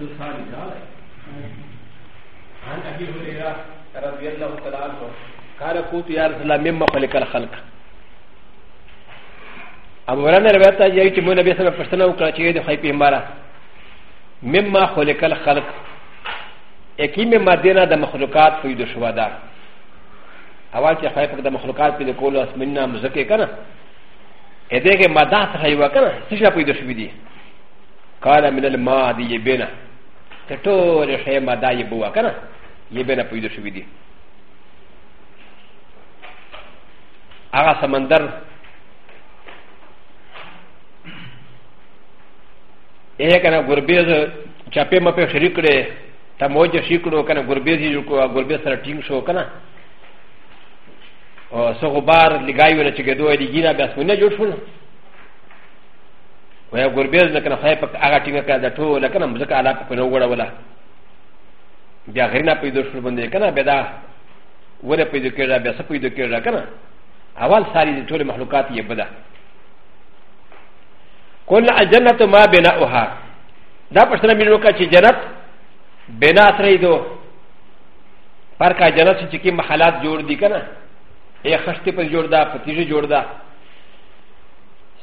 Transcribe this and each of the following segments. دوسرا رجال ہے عن ابي هريره رضي الله تعالى عنه قال كنت يا رسول الله مما خلق الخلق ابو هريره روایت ہے یہ کہ میں نبی صلی اللہ علیہ وسلم کو چاہیے دے خیپی ہمارا مما خلق الخلق اکی میں مدینہ د مخلوقات فید شوادا اول چې خای په د مخلوقات په کولو اسمنه مزکه کنه ا دې کې ماده څه یو کنه څه شپې د شوې دي قال من الماء دي بنا ت ت و ل ش ي م د ا ي ب و ا ك ن ا ي ب ن ا ب ي د ش و ي د ي ا غ ا سمندر ا ي ك ن ا غربيز چاپي م پ ي شريك ر ي ت م و ج شريك رو كنا غربيز يجو كو غربيز سر تينگ شو كنا او سغبار لغايو نچگدو اي دينا بس منه جوړ شو و ي ق و ر ب ي ز لكن خ ي ب ك أ غ ا ت ي ن ك د ت و لكن مزك على ك ن و ر ولا بيا غيرنا ب ي د و ش ر ب ن د ي كنا بدا ولا ب ي د و ك ر ا بيا سب ي د و ك ر ا كنا اول ساري د ت و ل مخلوقات يبدا كل ا ج ن ة ما بناؤها دا پشتنا ملوكا چه جنت بنا سري دو فرقا جنت چه چه محلات جور دي كنا اي خشت پر جور دا پتیجه جور دا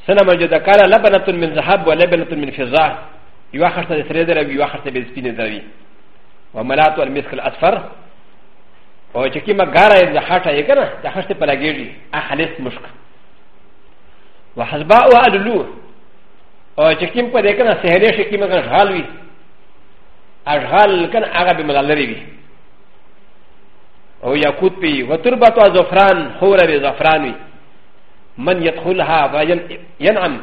سنه موجوده كان لبنه من ذهب ولبنه من فضه يوحشت السردر ويوحشت بالسبين الدري وملات المسك الاصفر وشكيما غارة الحاشا يكنا تحشت بلاجيجي احلس مشك وحزباء وعدلو وشكيما بدكنا سهري شكيما غالوي اشغال كان اغا بملالري او يكوت بي وتربه زفران هو ربي زفراني من يدخلها وينعم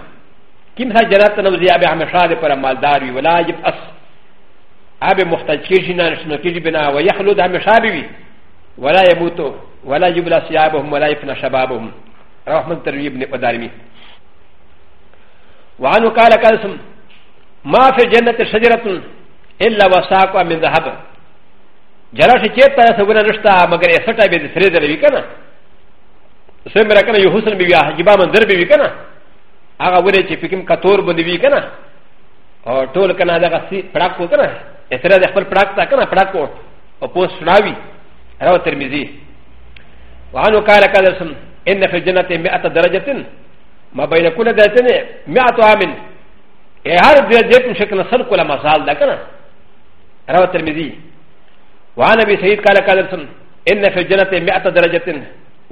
كم ها جنات نوزي ابي عمشاد پر مالدار وي ولا يب اس ابي محتاج كيشنا نشنو كيش بنا ويخلد عمشاد وي ولا يموت ولا يبلى ثيابهم ولا يفنى شبابهم رحمة ترمي ابن قدارمي وعنه قال قاسم ما في جنة شجرة إلا وساقها من ذهب جراش چیتا سونا نشتا مگر اسٹا بے سرے دلوی کا نا سمرا كان يحسن بي حجبا من دربي بي كنا اغا ولي چي پکم کتور بند بي كنا او ټول کنا دا سي پړاک کو کنا اترا د خپل پړاک تا کنا پړاک کو او پوس سناوي راو ترمذي وانو قال كذا سم ان في الجنه 100 درجه ما بين كل درجتين 100 عام اي هر درجه شكل سر كل مسال دا كنا راو ترمذي وعن ابي سعيد قال كذا سم ان في الجنه 100 درجه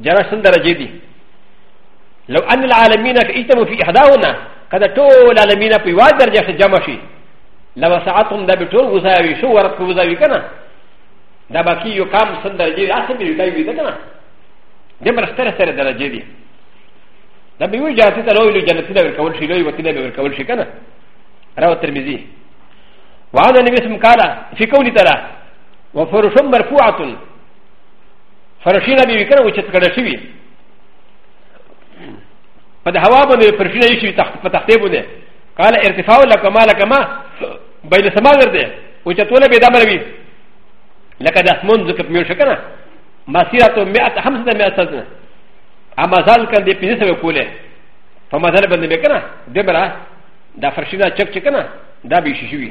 جرى سندر جدي لو أن العالمين اجتموا في إحداهنا كذا طول العالمين في واحد درجة جمع شي لو ساعتهم ده بطول وزاوي شو ورد وزاوي كنا ده باقي يقام سندر جدي أحسن من يتاوي ده كنا ده مرستر سر درجة دي ده بيوي جاتي تلوي لو جنتي ده بالكول شي لوي وكي ده بالكول شي كنا روى الترمذي وهذا النبي اسم قال في قولي ترى وفرش مرفوعة فرشينا بيكرا وجهت كذا شوي فده هوا بني فرشينا يشوي تحت فتحتي بني قال ارتفاع لك ما لك ما بين السماء غرده وجهت ولا بيدا مروي لك ده اسمون ذكر ميون شكنا مسيرة مئة خمسة مئة سنة اما زال كان دي بيزيسة وكولة فما زال بني بيكنا دمرا ده فرشينا چك چكنا ده بيشي شوي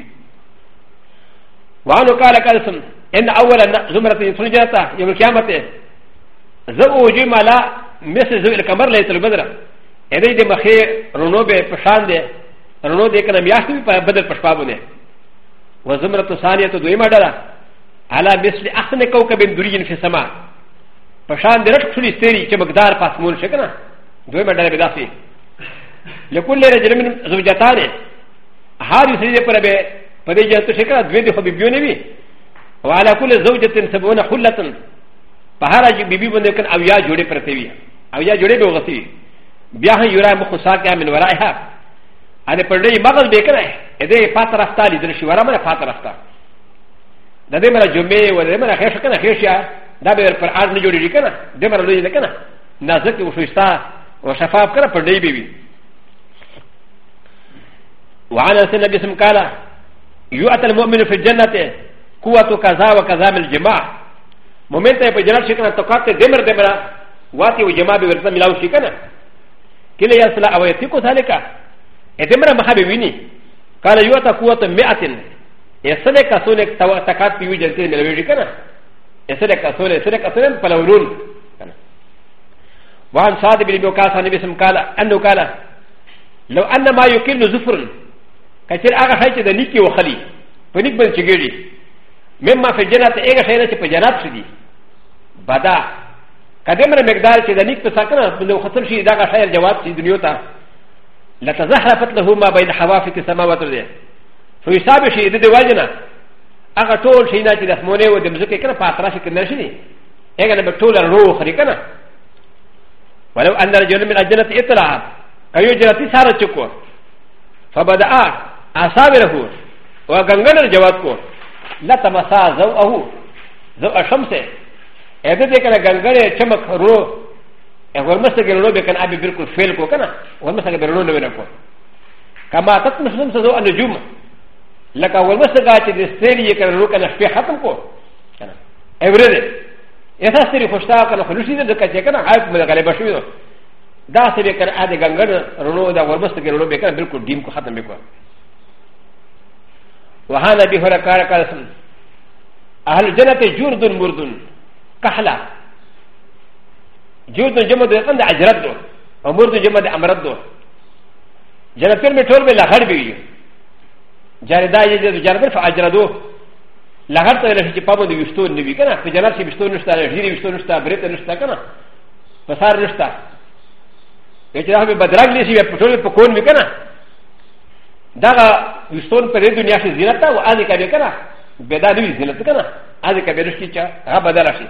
وعنو قال قال اسم ان اول زمرة يسون جاتا يوم القيامة ز او جی مالا مثل زو الکمر لیت البدر ایدی دی مخی رونو بے پشان دے رونو دے کنا میاشتو بی بدر پشپابونے و زمرت ثانیت دوی مدرہ علا مثل احسن کوکب دوریین فی سما پشان دے رشک شلی ستیری چه مقدار پاسمون شکنا دوی مدرہ بداسی لکل لے رجل من زوجتانے هار یو سری پر بے پدی جنتو شکنا دوی دی خوبی بیونی بی وعلا کل زوجت سبون خلتن パハラジビビブネケンアウヤジュレプレティビアウヤジュレドウティビアハユラムコサキャミンワライハアネプレイマガルベケネエデパタラスタリズルシワラマラパタラスタダデマラジュメイウェデマラヘシャカナヘシャダベルパアンジュリケナデマラリケナナゼキウシュスタウシャファーカラプレイビビ وعن سنة بسم قال يؤتى المؤمن في الجنة قوة كذا وكذا من الجماعة مومن ته په جناب شي کنه تو کاته دمر دمر واتي وجما به ورته ملاو شي کنه کله یا سلا او یتیکو ذالک ادمر مخه به ویني قال یوتا قوت 100 یسله کسونه تکات پیو جلته ملوي شي کنه یسله کسونه یسله کسونه پلورون کنه وان صاد بن بوکاس نبی سم قال انه قال لو ان ما یکل زفر کچر هغه حی چې د نیکی وخلی په نیک بل چګیږي مما فی جنات هغه شی نه چې په جنات شدي بدا قدمر مقدار چې د نیک په ساکنه په ختم شي دا شاعر جواب چې دنیا ته لتزحرفت له ما بين حوافق السماوات والارض فيصاب شي د دیواجنا هغه ټول شي نه چې د اسمونه او د مزکه کنه په اطراف کې نشي نه هغه به ټول روح لري کنه ولو ان رجل من الجنه اطلع کيو جنتي ساره چکو فبدا اصابره وغنغن جواب کو لتمسا زوءه زوء شمسه ا د د ک ن ه ګنګړې چمک رو ورمسته ګرلو به کنه ابي بالکل فیل کو کنه ورمسته ګرلو نه ورکو کما تتمسم سدو النجوم لکه ورمسته گا چې د ستړي کنه رو کنه شپه ختم کو کنه ایورې ایسا ستړي خوشتا کنه خلوشي ده کچې کنه عیب مله غلبه شوی دا سره کنه ا د ګنګړ رونو دا ورمسته ګرلو به کنه بالکل دیم کو ختم وکړه وهذا به هر کار کار اهل جنت جردن مردن كهلا جود جمع د ان د اجرت دو امور د جمع د امرت دو جنتر می ټول به لغړ بي جاردا یې د جاردا فاجردو لغړ ته لشي چې پابند وشتو نه وی کنه په جنت کې وشتو نشته لري وشتو نشته برته نشته کنه پسار نشته چې دا به بدرګ لشي په ټول په کون وی کنه دا وشتون په دنیا کې زینت او اذه کوي کنه به دا دی زینت کنه اذه کوي چې هغه بدل شي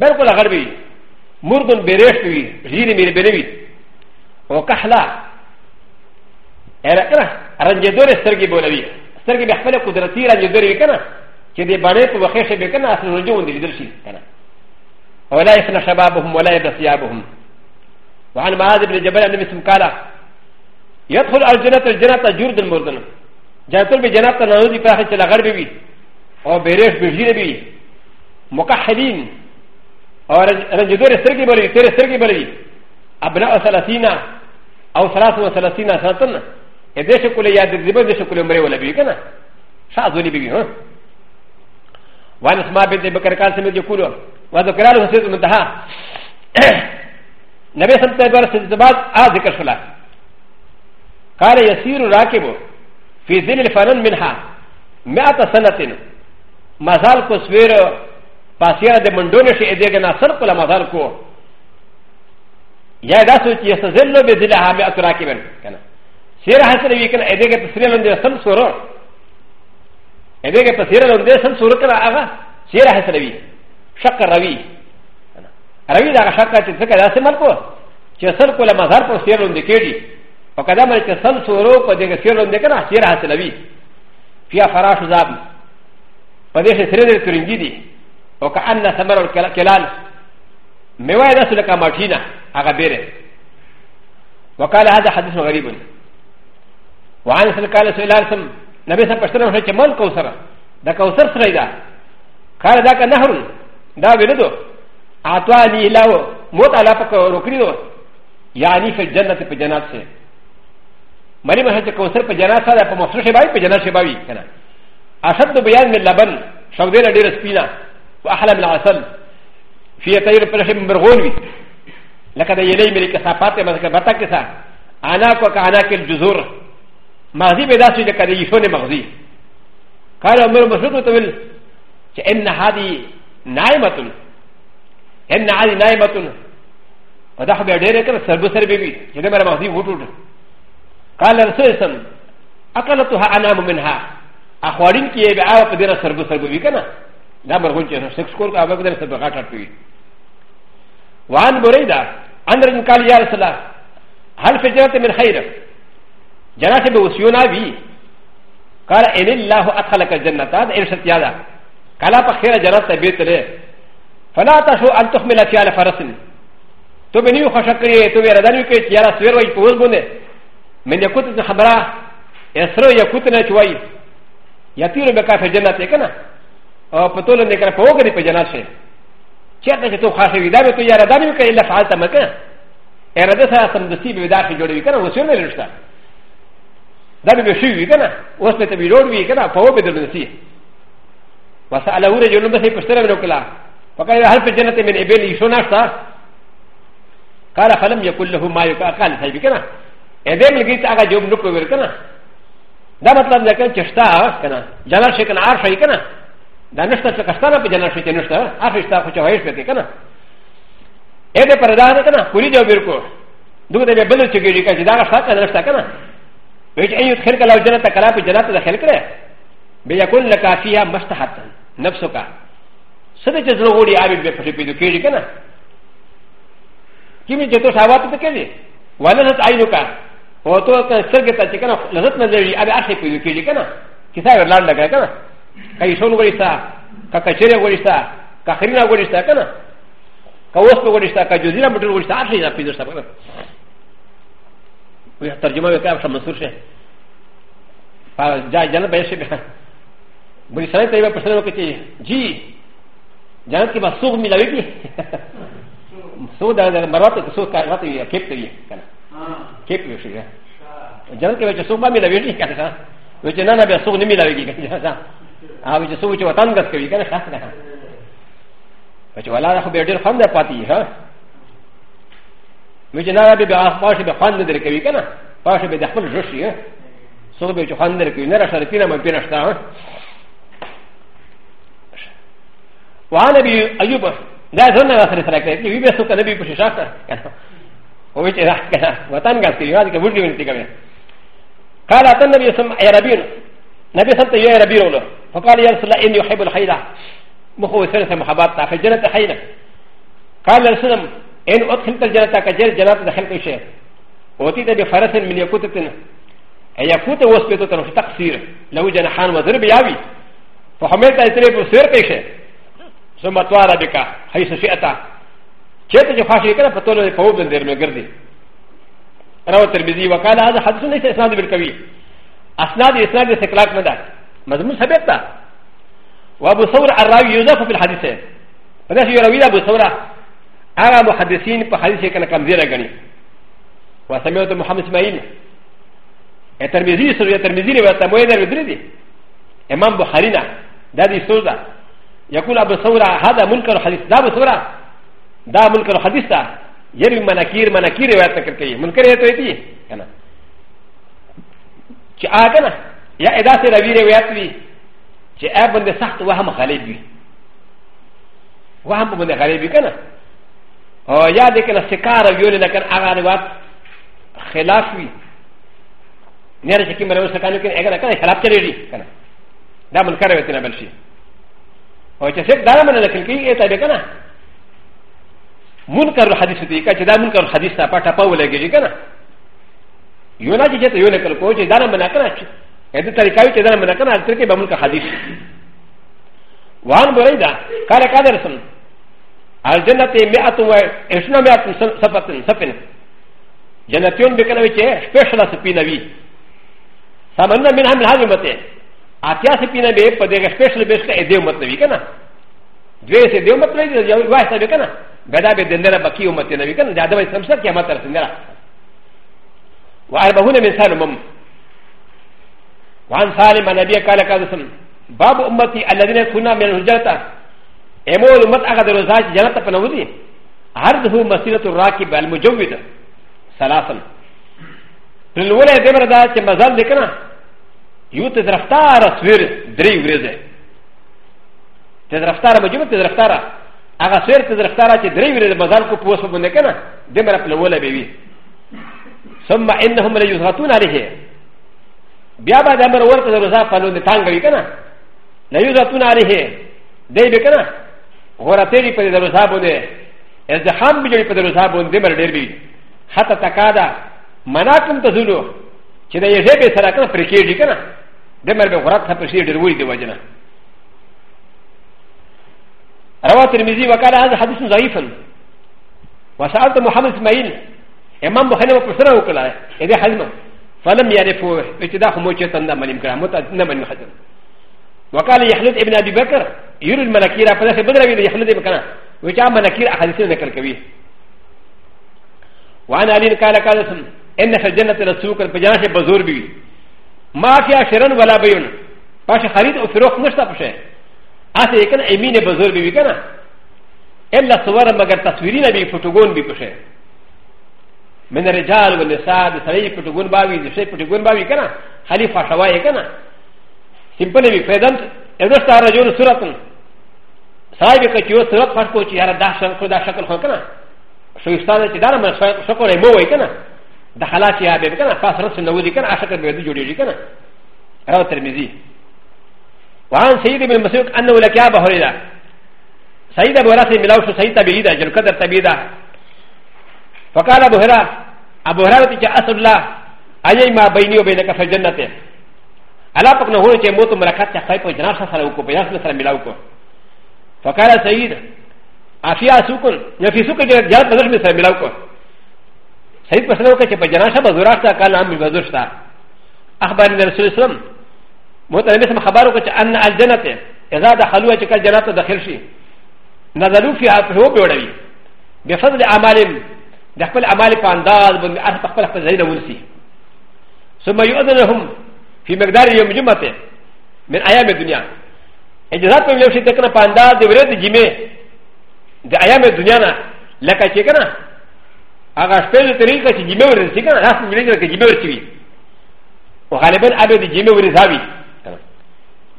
بالكل غربي مردن بريشوي جيني ميري بنوي وكحلا اراكنا رنجدور سرقي بولوي سرقي بحفله قدرتي رنجدور كنا كدي بانيت وخيشه بكنا اصل رجون دي درشي كنا ولا يفنى شبابهم ولا يبنى ثيابهم وعن معاذ بن جبل النبي سم قال يدخل الجنة الجنة جرد المردن جاتل بجنات نوزي فاخر غربي بي او بريش بجير بي مكحلين او رنجدور سرگی بلوی تیر سرگی بلوی ابناء سلسینا او سلاس و سلسینا سنتن اده شکل یا دزیبه ده شکل عمره ولا بیوی کنا شا زولی بیوی ها وان اسما بیت بکر کان سمید یکولو و ذکرانو حسید منتحا نبی سمت بار سجدبات آ ذکر شلا قال يسير راكب في ذل الفنن منها مئة سنة مازال كسوير پاسیا د منډونه شي دغه ناصر په لمغار کو یا دا سوچ یستزلو بذلها بیا تراکبن کنه سیر حسن وی کنه دغه تسریه لوندې سم سورو دغه تسریه لوندې سم سورو کنه هغه سیر حسن وی شق روی روی دا شق چې څنګه داسې مرکو چې سر په لمغار په سیر لوندې کېږي او کدا مې چې سم سورو په دغه سیر لوندې کنه سیر حسن وی فیا فراش زاب په دې سره سره ترنګی دي و ك أ ن ثمر الكلال مواي نسل كماتينا اغابيري وقال هذا حديث غريب وعن سلكال سلالسم نبي سبشتنا وشيك من كوسرا دا كوسر سريدا قال ذاك نهر دا بلدو اعطاني الله موت على فك ركنيو يعني في الجنة في جنات سي مريم هل كوسر في جنات هذا فمصر شبابي في جنات شبابي كان أشد بيان من لبن شودين دير سبينا وأحلم العسل في تير برحم مرغولي لقد يلي ملك سابات مثل باتاكسا أنا وكأناك الجزور مغزي بداسي لقد يشون مغزي قال عمر مسعود طويل إن هذه نائمة إن هذه نائمة ودخل بيدير كذا سربسر بيبي جدا مرا مغزي وطول قال رسول الله أكلتها أنام منها أخوارين كي يبعاو قدير سربسر بيبي كنا ダマゴンチェスセクスコーアブグレスのガタトゥイ。ワンブレダ、アンダンカリアルサラ、ハルフェジャーテメルヘイラ、ジャラシブウシュナビ、カラエリラホアカラカジャナタ、エルシャティアダ、カラパヘラジャラタベテレ、ファラタシュアントメラティアラファラシン、トメニューハシャクリエ、トメラダニュケティアラスウェルウィポウズボネ、メディアクトのハバラ、エスロヤクトネチュワイ、ヤティルベカフェジャナティケナ。او په ټول نه کړه په وګړي په جنات شي چیرته چې تو خاصه وی دا به تو یاره دا به کوي الله فعال تم کنه اراده سره سم دسی به دا خې جوړوي کنه وسو نه لرستا دا به شي وی کنه اوس ته به جوړ وی کنه په و به دسی وساله رجل بس پستره نو کلا فقال هل في جنة من ابل يشوناستا قال فلم يقل له ما يقال سيدي كنا ابل لقيت اغا جوب نكو كنا دا مطلب ده كان چشتا كنا جلال شكن عرش كنا だなしたちかしたらぴじゃなしきなしたあふしたほちゃわいしべきかなえでパラダーかなこりでおびるこどこでべるちぎりかじだらしたかなしたかなウェジエンユケルカラジャナタカラピジャナタヘルクレベヤコンラカフィアマスタハタンナプソカサデチズロゴリアビベプリピドキリカナキミジェトサワトペケリワナナアイノカウトウカンセルゲタチカナラザナゼリアビアシピドキリカナキサイランダガガナカイソンゴリスタカカチェレゴリスタカヘリナゴリスタカナカウストゴリスタカジュディラムトルゴリスタアシーナピザサバナウィアタジマメカシャマスウシェパジャジャナベシェカブリサイトイバプセロケチジージャンキバソウミラビキそうだね、マラトソーカーティー、ケプティー、ケプティー。ジャンキバチソウマミラビキ、ウィジャナベソウミラビキ、ジャナ。او چې سوچ وطن غس کوي کنه خاص نه په چې ولا خو به ډیر خوند پاتې ها مې چې نه به به پاش به خوند در کوي کنه پاش به د خپل جوشي ها سو به چې خوند در کوي نه را شرطي نه مې پینشتا ها وعن ابي ايوب دا څنګه غسر سره کوي وی به سو کنه به پوښښ کنه او چې راځه کنه وطن غس کوي دا کې وډي ونتي کوي قال اتن نبي سم عربين نبي سم ته یې عربي وله فقال يا رسول الله اني احب الخيل مخو سنه محبات فجنت خيلا قال يا رسول الله ان ادخلت الجنه كجر جنات دخلت شيء واتيت بفرس من يكوتة اي يكوتة وسبيتة في تقصير له جناحان وضرب ياوي فحملت اتريب سير كيشه ثم توارى بك حيث شئت چیرته چې فاشې کړه په ټول په وبن دیر مې ګرځي راو ترمذی وکاله هذا حدیث نه اسناد بل کوي اسناد اسناد استقلاق نه ده مضمون ثابت ده وابو ثورة الراوي يوزف في الحديث فده يروي ابو ثورة اغا محدثين في حديث كان كم زيرا غني وسمعت محمد اسماعيل الترمذي سوري الترمذي رواية مويدة بدردي امام بخارينا ده دي سوزة يقول ابو ثورة هذا منكر حديث ده ابو ثورة ده منكر حديث ده يروي مناكير مناكير رواية تكر كي منكر هي تويتي كنا چه آ كنا یا ادا سے روی روایت وی چې ا باندې سخت وهم غالب وي وهم باندې غالب وي کنه او یا دې کنه سکار ویول لکن هغه روایت خلاف وي نه رسې کې مرو سکانو کې هغه کنه خلاف چلی دي کنه دا من کار وته نه بل شي او چې څه دا من لکن کې اته دې کنه منکر الحديث دې کړه چې دا منکر الحديث تا پټه پاولګي کنه یو نه چې ته یو نه کړ کوی چې دا نه منا کنه هذا طريقه چې دا منه کنه تر کې به مونږه حدیث وان بریدا کار کا درسم الجنه 100 و 100 صفتن صفن جنتيون به کنه چې سپیشل سپینه وی سمنه منها من هغه مته اتیا سپینه به په دې سپیشل به څه دې مت وی کنه دوی سه دې مت وی یو واسطه به کنه بدا به دندره بکی امت نه وی کنه دا د سمسر قیامت تر څنګه واربهونه مثال مم وعن سالم عن نبي قال كذا باب امتي الذين يدخلون من الهجرة امول امت اخذ الرزاج جنة فنوذي عرضه مسيرة الراكب المجود ثلاثا للولا دمر ذات مازال ذكرنا يوت تزرفتار سوير دري ورزه تزرفتار مجود تزرفتار اغا سوير تزرفتار چې دري ورزه مازال کو پوسو باندې کنه دمر په لولا بيوي ثم انهم ليزهتون عليه بیا به د امر ورته د رضا پلو د تانګ وي کنه نه یو ذاتونه علیه دی به کنه غورتېری په د رضا باندې ازدحام به جوړي په د رضا باندې مر ډېر وي حتی تکادا مناکم تزولو چې د یې به سره کنه پرې کېږي کنه د مر به غورت ته پرې ډېر وړي دی وجنه رواه ترمذی وقال هذا حديث ضعيف وسألت محمد اسماعيل امام بخاري وقصره وكلا هذا حديث فلم يعرفوا اتداخ موجه نمن كرامه نمن حسن وقال يحلت ابن ابي بكر يرى الملكير فلسفه بدر يحلت ابن كنا وجاء ملكير احاديث ذكر كبير وعن علي قال قال ان في الجنه لسوق الفجاشه بزور بي ما فيها شرن ولا بيون باش خريد او فروخ نشتا بشه اته كان امين بزور بي كنا الا صور مگر تصويرين بي فوتوغون بي بشه من رجال والنساء د سړی پټګون باوي د شی پټګون باوي کنه خلیفہ شوای کنه سیمپل وی فیدنت اودس تار جوړ صورتن صاحب کچیو صورت پټ کو چې یاره دا شکل خو دا شکل خو کنه شوستانه چې دا ما شکل مو وای کنه د حالات یا به کنه خاص رس نو دي کنه اشکل به دي جوړیږي کنه راو ترمذی وان سید ابن مسعود انه لکیا بهریدا سید ابو راسی ملاو شو سید تبیدا جلکدر تبیدا فقال ابو هريره ابو هريره تي اسد الله اي ما بيني وبينك في الجنه الا فكنا هو تي موت ملكات تي خايف جناح سره وكو بيناس سره ملاوكو فقال سيد افيا سوكن يفي سوكن جال بدر من سره ملاوكو سيد بسلو كي بجناح بزورا تا قال ام بزور تا اخبر الرسول صلى الله عليه وسلم موت النبي صلى الله عليه وسلم ان الجنه اذا دخلوا جكا جنات داخل شي نزلوا فيها فهو بيوڑوي بفضل اعمالهم د خپل اعمال په انداز باندې هر خپل خپل ځای ورسي ثم يؤذن لهم في مقدار يوم جمعه من ايام الدنيا اجازت په یو شي تکنه په انداز د ورځې جمعه د ایام دنیا نه لکه چې کنه هغه شپې د طریقه چې جمعه ورسي کنه راست ملي کې جمعه ورسي او غالبا ابي د جمعه ورساوي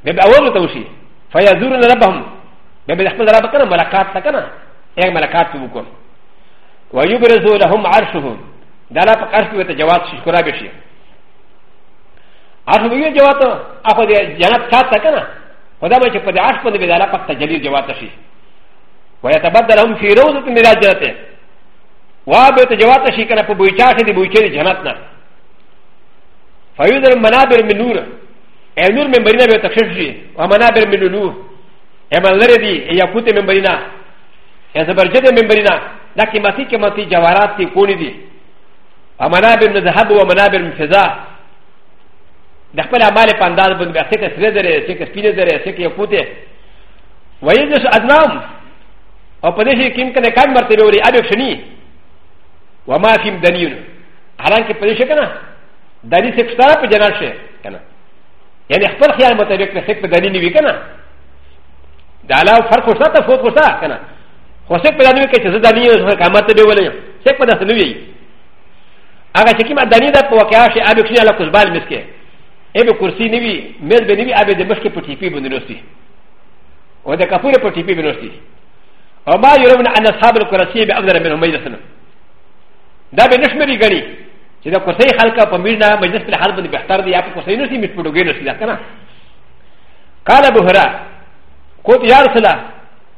به اول ته وشي فيزورن ربهم به خپل رب کنه ملکات تکنه یو ملکات وکړي ويبرزو لهم عرشهم دانا فقرش بيوت جوات شكرا بشي عرش بيوت جوات اخو دي جنات سات تكنا خدا ما شكو دي عرش بند بدانا فقط تجليل جوات شي ويتبدل هم في روضة من الجنات وابيوت جوات شي كنا فبويچاش دي بويچه دي جناتنا فيوزر منابر من نور النور من برينا بيوت خششي ومنابر من نور اما لردي يا كوتي من برينا يا زبرجد من برينا だけまてけまてじゃわらってこにで。あまなべんのハブはまなべんフェザー。だからまれパンダーブンがセケスレデレ、セケスピレデレ、セケヨプテ。ワイズアズナム。オペレシキンケネカンマテロリアビクシニ。ワマフィムデニュー。アランケプレシェケナ。ダリセクスタープジャナシェケナ。やねファルヒアルマテレクセクデニューケナ。ダラファルコサタフォーコサケナ。خو څه په دې کې چې زه دانی او حکامت به ولې څه په دې نه وی هغه چې کیما دانی دا په واقعا شي ابي کښنه له کوزبال مسکه ابي کرسي نیوي مز به نیوي ابي د مشکې په ټیپی باندې نوستي او د کفور په ټیپی باندې نوستي او ما يرون ان اصحاب الكرسي به افضل من امید سنه دا به نشمري غني چې دا کرسي خلک په میرنا مجلس په حال باندې بهتر دي یا په کرسي نوستي میټ پټوګي نوستي دا کنه قال ابو هريره قلت يا رسول الله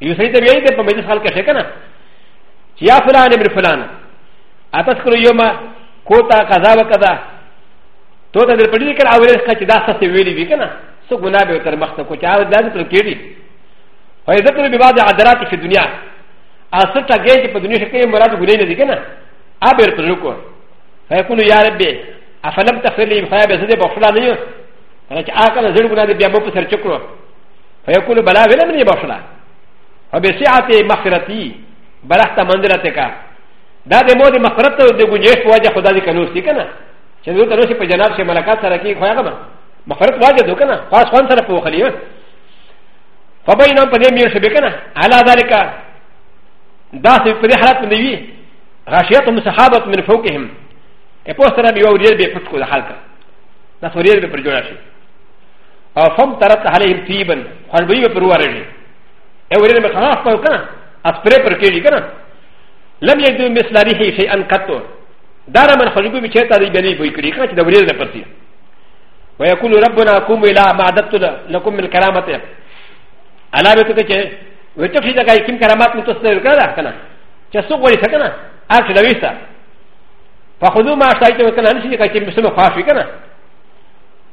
よせいでやいでもめでさかしゃかな。チアフランでフラン。あたすくるよま、コタ、カザワカザ。トータルプリティカルアウェイスカチダサティウェリビカナ。そこなべたらまたこちゃうだんときり。ファイザクルビバザアダラティフィドニア。アセタゲーティプドニシケムラドグレーディケナ。アベルプルコ。ファイコルヤレビ。アファラムタフェリーファイベズディボフランユ。アカナゼルグナディビアモプセルチョクロ。ファイコルバラベラミバフラン。و ب س ع ت مخرتي بلحت منزلتك دا د مو د مخرت د ګنجش په وجه خدا دې کنوس دي کنه چې دوی ته نوشي په جناب شي ملکات سره کې خو هغه مخرت واجه دو کنه خاص خوان سره په خلیو فبینا په دې میر شي کنه علا ذلك دا سې په حالت باندې وی غاشیت هم صحابت من فوقهم په سره به اوري به پټ کو د حالت دا سوري به پر جوړ شي او فم ترت عليهم طيبا خو به پر ورېږي ا و ر ي ن م ك ه ا ف ا ك ن ا أ س ب ر ي ب ر ك ي ج ي ك ن ا لم يجدوا مثل ر ي ح ي شيئا كتو دارا من خلقوا بشيطا لبني بويكري كانت د و ر ي ن ا برسي ويقول ربنا قوم الى ما عددت لكم من كرامته على بيتك وتفشي لك كم كرامات متصدر كذا كنا تسوق ولي سكنا اكل لويسا فخذوا ما اشتهيت وكان امشي لك كم مسلم خاشي كنا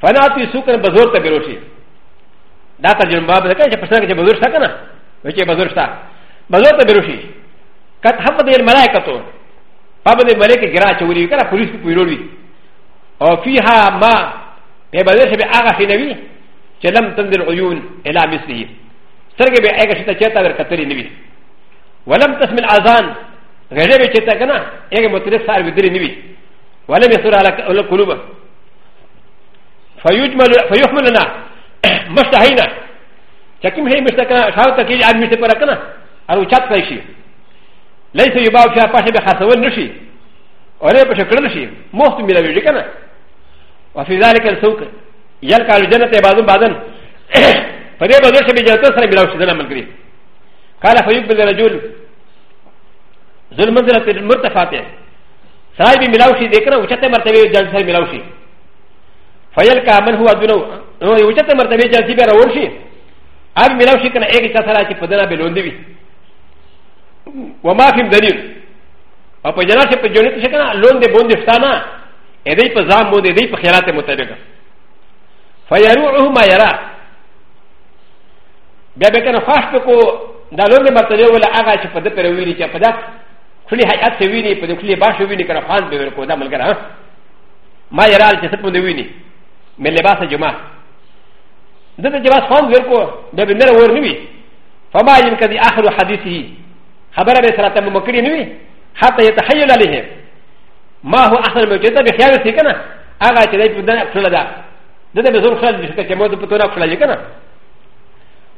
فانا اعطي سوقا بزور تبروشي لا تجربه بذلك فسنك بزور سكنا وجه ا بزرط بروشي كات حفظ الملائكة فابد الملائكة جراء چولي كنا پوليس کو پويرولوي او فيها ما بزرش بآغا خينوي چلم تند العيون الى مثله سرگ ا ایک شتا چیتا در قطری نوی ولم تسم الاذان غیرے بے چیتا کنا ایک مطلق سار بدری نوی ولم يسر على القلوب فيجمل فيحملنا مشتهينا چکم هي مشتكا شارطه كي عاد مشتكا ركنا او چات فيشي ليس يباو شا فاشي بخاصول نشي ولا بشكل نشي موت ميلوي كنا وفي ذلك السوق يلقى الجنة بعضهم بعضا فدي بدر شبي جنة سنة ميلو شدنا من قريب قال فيقبل الرجل ذو المنزلة المرتفعة سراي بي ميلو شي ديكنا وچت مرتبه جنة سنة ميلو شي فيلقى من هو دونه وچت مرتبه جنة سنة ميلو شي アミラシカエギタサラチパダナベロンディビウマフィムデニューアパジャナシパジョネティシカナロンデボンディスタナエディパザモデディパヘラテモテレガファヤルウマヤラビアベカナファストコダロンデマテレウラアガチパデペレウィリチアパダクリハヤセウィリパデクリバシウィリカラファンベルコダマルガラマヤラチセプンデウィリメレバサジュマ د ت جواز فهم ورکو د بندر ور نوي فما ين كذي آخر حديثه خبر به سرات ممكري نوي حتى يتحيل عليه ما هو أحسن موجودة بخيال سيكنا آغا چه دائم بدن اقفل دا دتا بزور خلال جسكا چه موضوع بطونا اقفل جكنا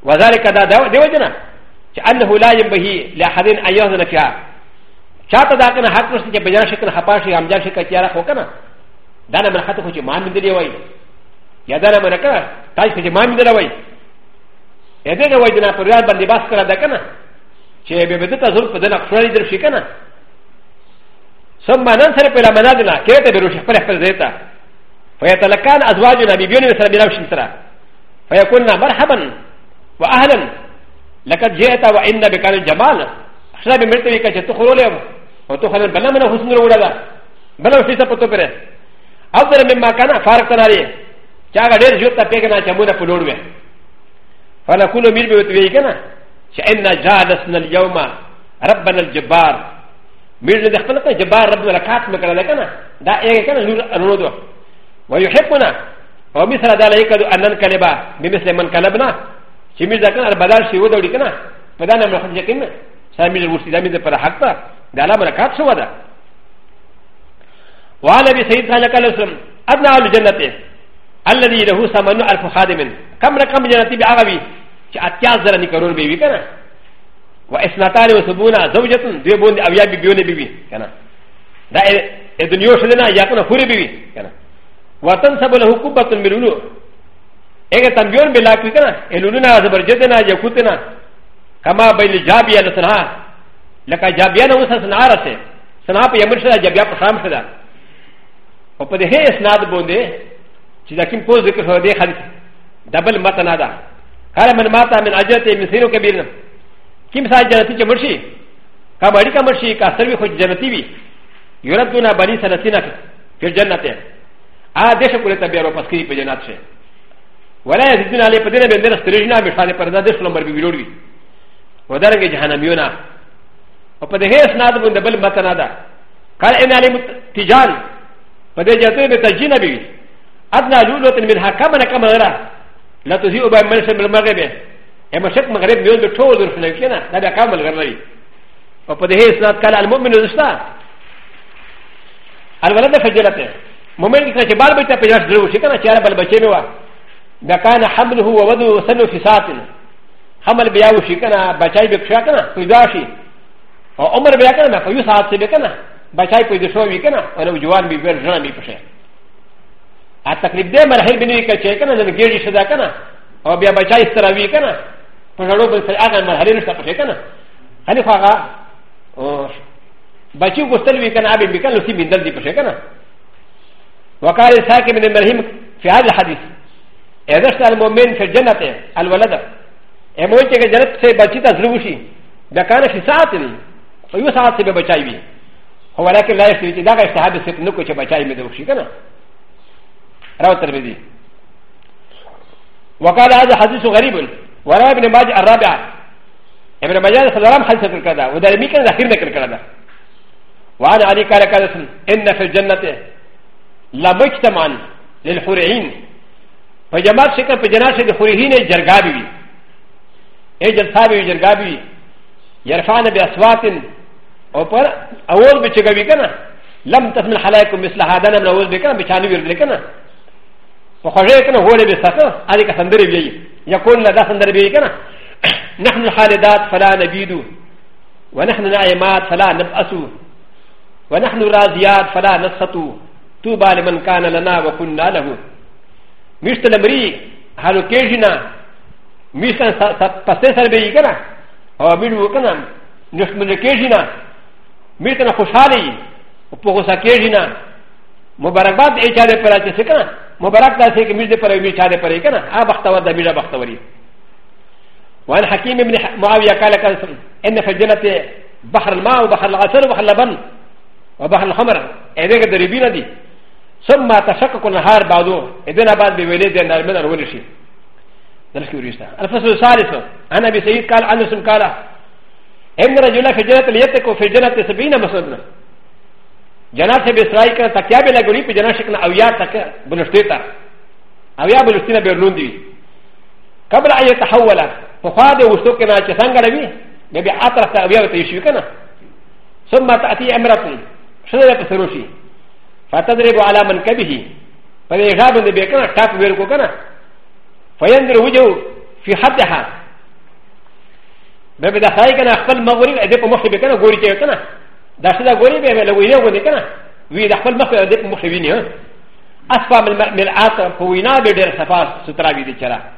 وذلك دا دو جنا چه أنه لا ينبهي لأحدين أن يهدن فيها چاہتا دا کنا حق رسل چه بجان شکن خپاشی غمجان شکا چیارا خوکنا دانا من خطو خوچه مان من دلیوائی やだらまなから、たいせいまみだらわい。えでらわいなぷらばりばすからだかな。チェベベタゾルプでなくらいでしかな。そんまなんせれぷらまなでな、けてべるしゃぷらぷらでた。ファヤタラカン、あずわじゅなみびゅうにさびらしんたら。ファヤコンなまはばん、わあはん、らかじえたわえんだべかんじゃまん。しらべめてみかちとほろれを、おとはんばなまのほすんのうらだ。バランスしたことくれ。あずらめまかな、ファークタラリー。チャガレジュタペガナチャムナポロウェファナクルミルウェイガナチェンナジャーダスナリヨマラバナジャバーミルデファナジャバーラブラカツメカラレカナダエガナルアロドウォユヘポナウミサダレカドアナンカレバミミセマンカラブナシミルダカナバダシウドリカナパダナマハジャキンサミルウシダミズパラハタダラバラカツワダワラビセイタジャカルソンアナルジェナティ الذي له ثمنه الف خادم كم رقم جنتي بعربي اتيا زرني كرون بيبي كنا واثنتان وسبون زوجة ديبون اويا بيبيون بيبي كنا دا الدنيا شدنا ياكنا فوري بيبي كنا وتنسب له كبة من لولو ايه تنبيون بلاكي كنا الولونا زبرجتنا يكوتنا كما بين الجابية لسنها لك جابيانا وسا سنعارة سنها بيمرشدا جابيا بشام شدا وقد هي اسناد بوندي چې لكن پوز ذکر شو دی حدیث دبل متنا ده قال من ماتا من اجرته مثيرو کبیر کیم سای جنتی چې مرشي کا بڑی کا مرشي کا سر وی خو جنتی وی یردونا بنی سنتینا فی جنته ا دیش کوله ته بیرو پس کی په جنت شه ولا یذین علی پدینه به در سترینا مشاله پردا دیش نمبر بی ویلوړ وی ودارنګ جهنمیونا او په دې اسناد باندې بل متنا ده قال ان علی تجان په دې جته به تجینه بی ادنى لولو منها كما كما ر ى لا تزيء بها من سبب المغرب اما شك مغرب يوم بطول الفلسطينه لا بكامل غربي وقد هي اسلام قال المؤمن الاستا الولد فجلته مؤمن كان شبال بيتا فجلت درو شكرا شارع بالبشيمه بكان حمله ووضعه وسنه في ساعتين حمل بياو شكرا بشاي بكشاكنا فيداشي وعمر بياكنا فيسعد سبكنا بشاي فيدشوي كنا ولو جوان بيبرجنا بيبشاكنا ا تقریب دې مرحل بنوي کچې کنه د ګېړي شدا کنه او بیا بچا استراوي کنه په غړو بل سره هغه مرحله نشته پخې کنه هني خو هغه او بچي غوستل وی کنه ابي بکل سي بندل دي پخې کنه وقال ساكن من المرحم في هذا الحديث اذا اشتى المؤمن في الجنه الولد اموت کې جنت سي بچي ته ضروري دا کنه شي ساعت دي او یو ساعت سي بچای وي ولكن لا يستوي دا که استحاده سي نو کو چې بچای مې دوشي کنه روى الترمذي وقال هذا حديث غريب وروى ابن ماجه الرابعة ابن ماجه السلام حديث ذكر كذا ودائما كان الأخير ذكر كذا وعن علي قال كذا إن في الجنة لمجتمعا للحورعين فجماعة شكل فجناش الحورعين جرقابي اي جلسابي جرقابي يرفعنا بأصوات وقال أول بشكل بكنا لم تسمع حلاكم مثل هذا أنا من أول بكنا بشاني بيرد لكنا و خ ج ي ك ن ا هو لبي سكا عليك سندر بي يقول لدى سندر بي كنا نحن الحالدات فلا نبيد ونحن نعيمات فلا نبأس ونحن راضيات فلا نسخط توبى لمن كان لنا وكنا له مشت الامري هل كيجنا مشت سندر بي كنا او مشت وكنا نحن كيجنا مشت خشالي وقوسا كيجنا مباركات ايجاد ا ل ا ت ي سكنا م ب ا ر ك ك ل ي م دا سيك مجد ر ي م ي ش ا د د ر ر ي ك ن ا ا ب ب ب خ خ ت ت و و بختور دا میرا بختوری وان حكيم ابن معاويه ا كان ان ف ج في الجنه بحر الماء وبحر العسل وبحر اللبن وبحر الخمر اذا دريبينا دي ثم تشقق النهار بعضو ا بعد بيولي دي نار من اول شيء نرسكي وريستا الفصل الثالث انا ابي سعيد قال انس قال ان رجلا في الجنه ليتكو في الجنه سبعين مسلمه جنات به اسرائیل کنه تکیا به لګولی په جنات شکنه او یا تک بنشته تا او یا بلستینه به لوندي قبل ان يتحول فخاد وستو کنه چې څنګه روي به بیا اطرف ته بیا ته شي کنه ثم تاتي امرته شنو په سروشي فتضرب على من كبه فليغاب بن بكنا تاك ويركو كنا فينظر وجهه في حدها بابدا خايكنا اخفل مغرب ادب مخي بكنا غوري كنا だしだごりべえのウィレウォディケナ。ウィーダフォルマフェディムシビニア。アスパムメラアタ、ポウィナベデルサファー、ストラビディチェラ。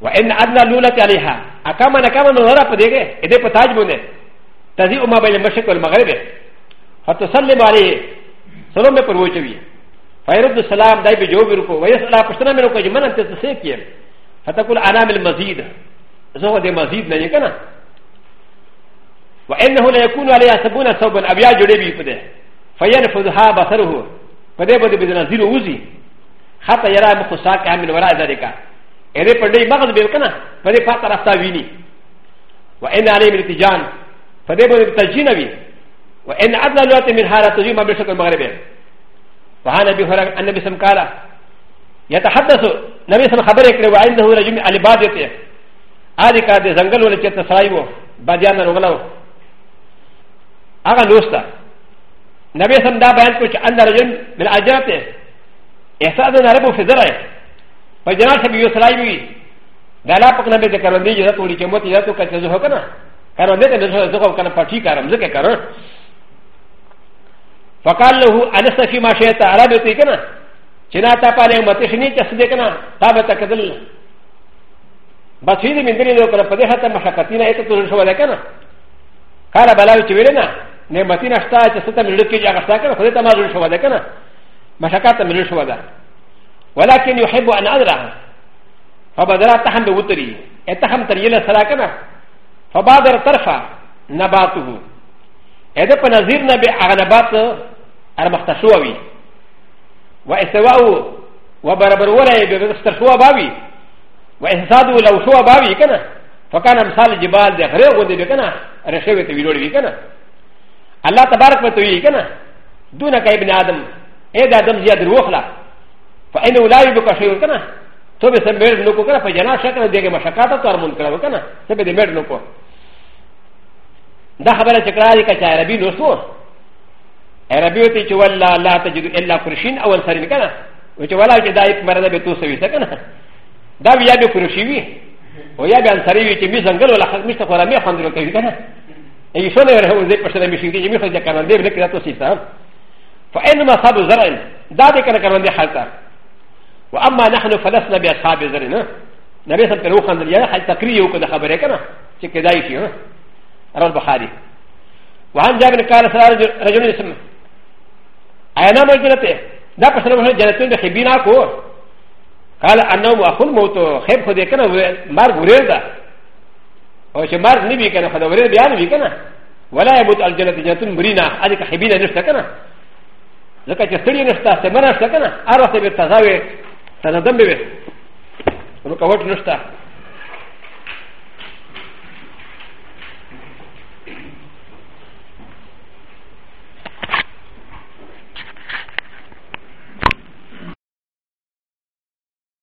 وان ادنى لولا عليها اكما نكما نرى بديك ادى قطاج بني تزيء ما بين المشرق والمغرب فتصلم عليه سلام بروجوي فيرد السلام داي بجوبركو ويسال قشنا منك جمنا تتسكي فتقول انا من المزيد زهد مزيد نيكنا وانه لا يكون عليها سبون ثوبا ابيا جريبي فده فينفذها بصره فده بده بدنا زيرو وزي حتى يرى مخساك من وراء ذلك اري فده مغز بيكنا فده فاتا رفتا ويني وان عليه من التجان فده بده بتجين بي وان ادنى الوقت من هذا تجين ما بشكل المغرب فهان ابي هريره النبي سم قال يتحدث نبي سم خبرك وعنده رجل الباديه هذه كانت زنجل ولا تتسايبه بعد ان نغلوه هغه لوسته نبی سم دا بیان کو چې ان رجل من اجرته احساس نه ربو فزره په جنات کې یو سلای وی دا لا پک نبی ذکر دی چې ته وړي چې مت یا ته کچې زه کنه کار دې ته نه زه کو کنه پټی کارم زه کې کارم فقال له انس فيما شئت عربي تي کنه چې نا تا پاله متشنی چې سده کنه تا به تکدل بس دې من دې نو کنه په دې هته مشکتینه ایت ته شو ولا کنه قال بلاوي چې ویل نه ن م ت ي ن اشتا ت س ت م ل ك ي ج ا غ س ت ا ك ن خذت ما زل شوادا كنا مشاكات من الشوادا ولكن يحب أن أدرى فبدرى تهم بوتري اتهم تريلا سلاكنا فبادر طرفا نباته هذا فنزير نبي أغنبات المختشووي وإستواء وبربر ولا يسترشوا بابي وإحساده لو شوا بابي كنا فكان مثال جبال ده غريب وده كنا رشيوة ويلوري كنا الله تبارك وتعالى كنا دونك يا ابن ادم اي ادم زياد الوخلا فانه لا يبقى شيء كنا تو بس مير نوكو كنا فجنا شكل ديك مشاكات تو ارمون كنا كنا تبي دي مير نوكو ده خبره تكراري كتا عربي نوسو عربي تي ولا لا تجد الا قرشين او انصارين كنا وچ ولا چې دایک مرده به تو سوي کنه دا بیا به قرشي وي او یا به انصاري وي چې می زنګل ولا خدمت خورامي خندل کوي کنه ي ش و ن ي ر ه و ز ي ب ش ن ا مشيكي يمشي ا ك ا ن د ي بلك ذاته سيسا ف إ ن م ا صاب زرعن دادي كان كمان دي حالتا و أ م ا نحن فلسنا ب أ ص ح ا ب زرعنا نبي سن بروح عن اليانا حتى تكريه وكذا خبره كنا شكداي فيه رد بحاري وعن جابر قال سرى رجل اسم انا مجنته دا بشنا مشان جنتين خبينا كو قال أ ن ه أ خ و ن موتو خيب خدي كنا مار غريزه او چې مرګ نه وي کنه خدای بیا نه وي کنه ولا يموت الجنه جنتون مرينا اذ كحبينا نشته کنه ځکه چې ستړي نشته سمنه نشته کنه اره ته به تازه وي تازه دم به نو کوټ نشته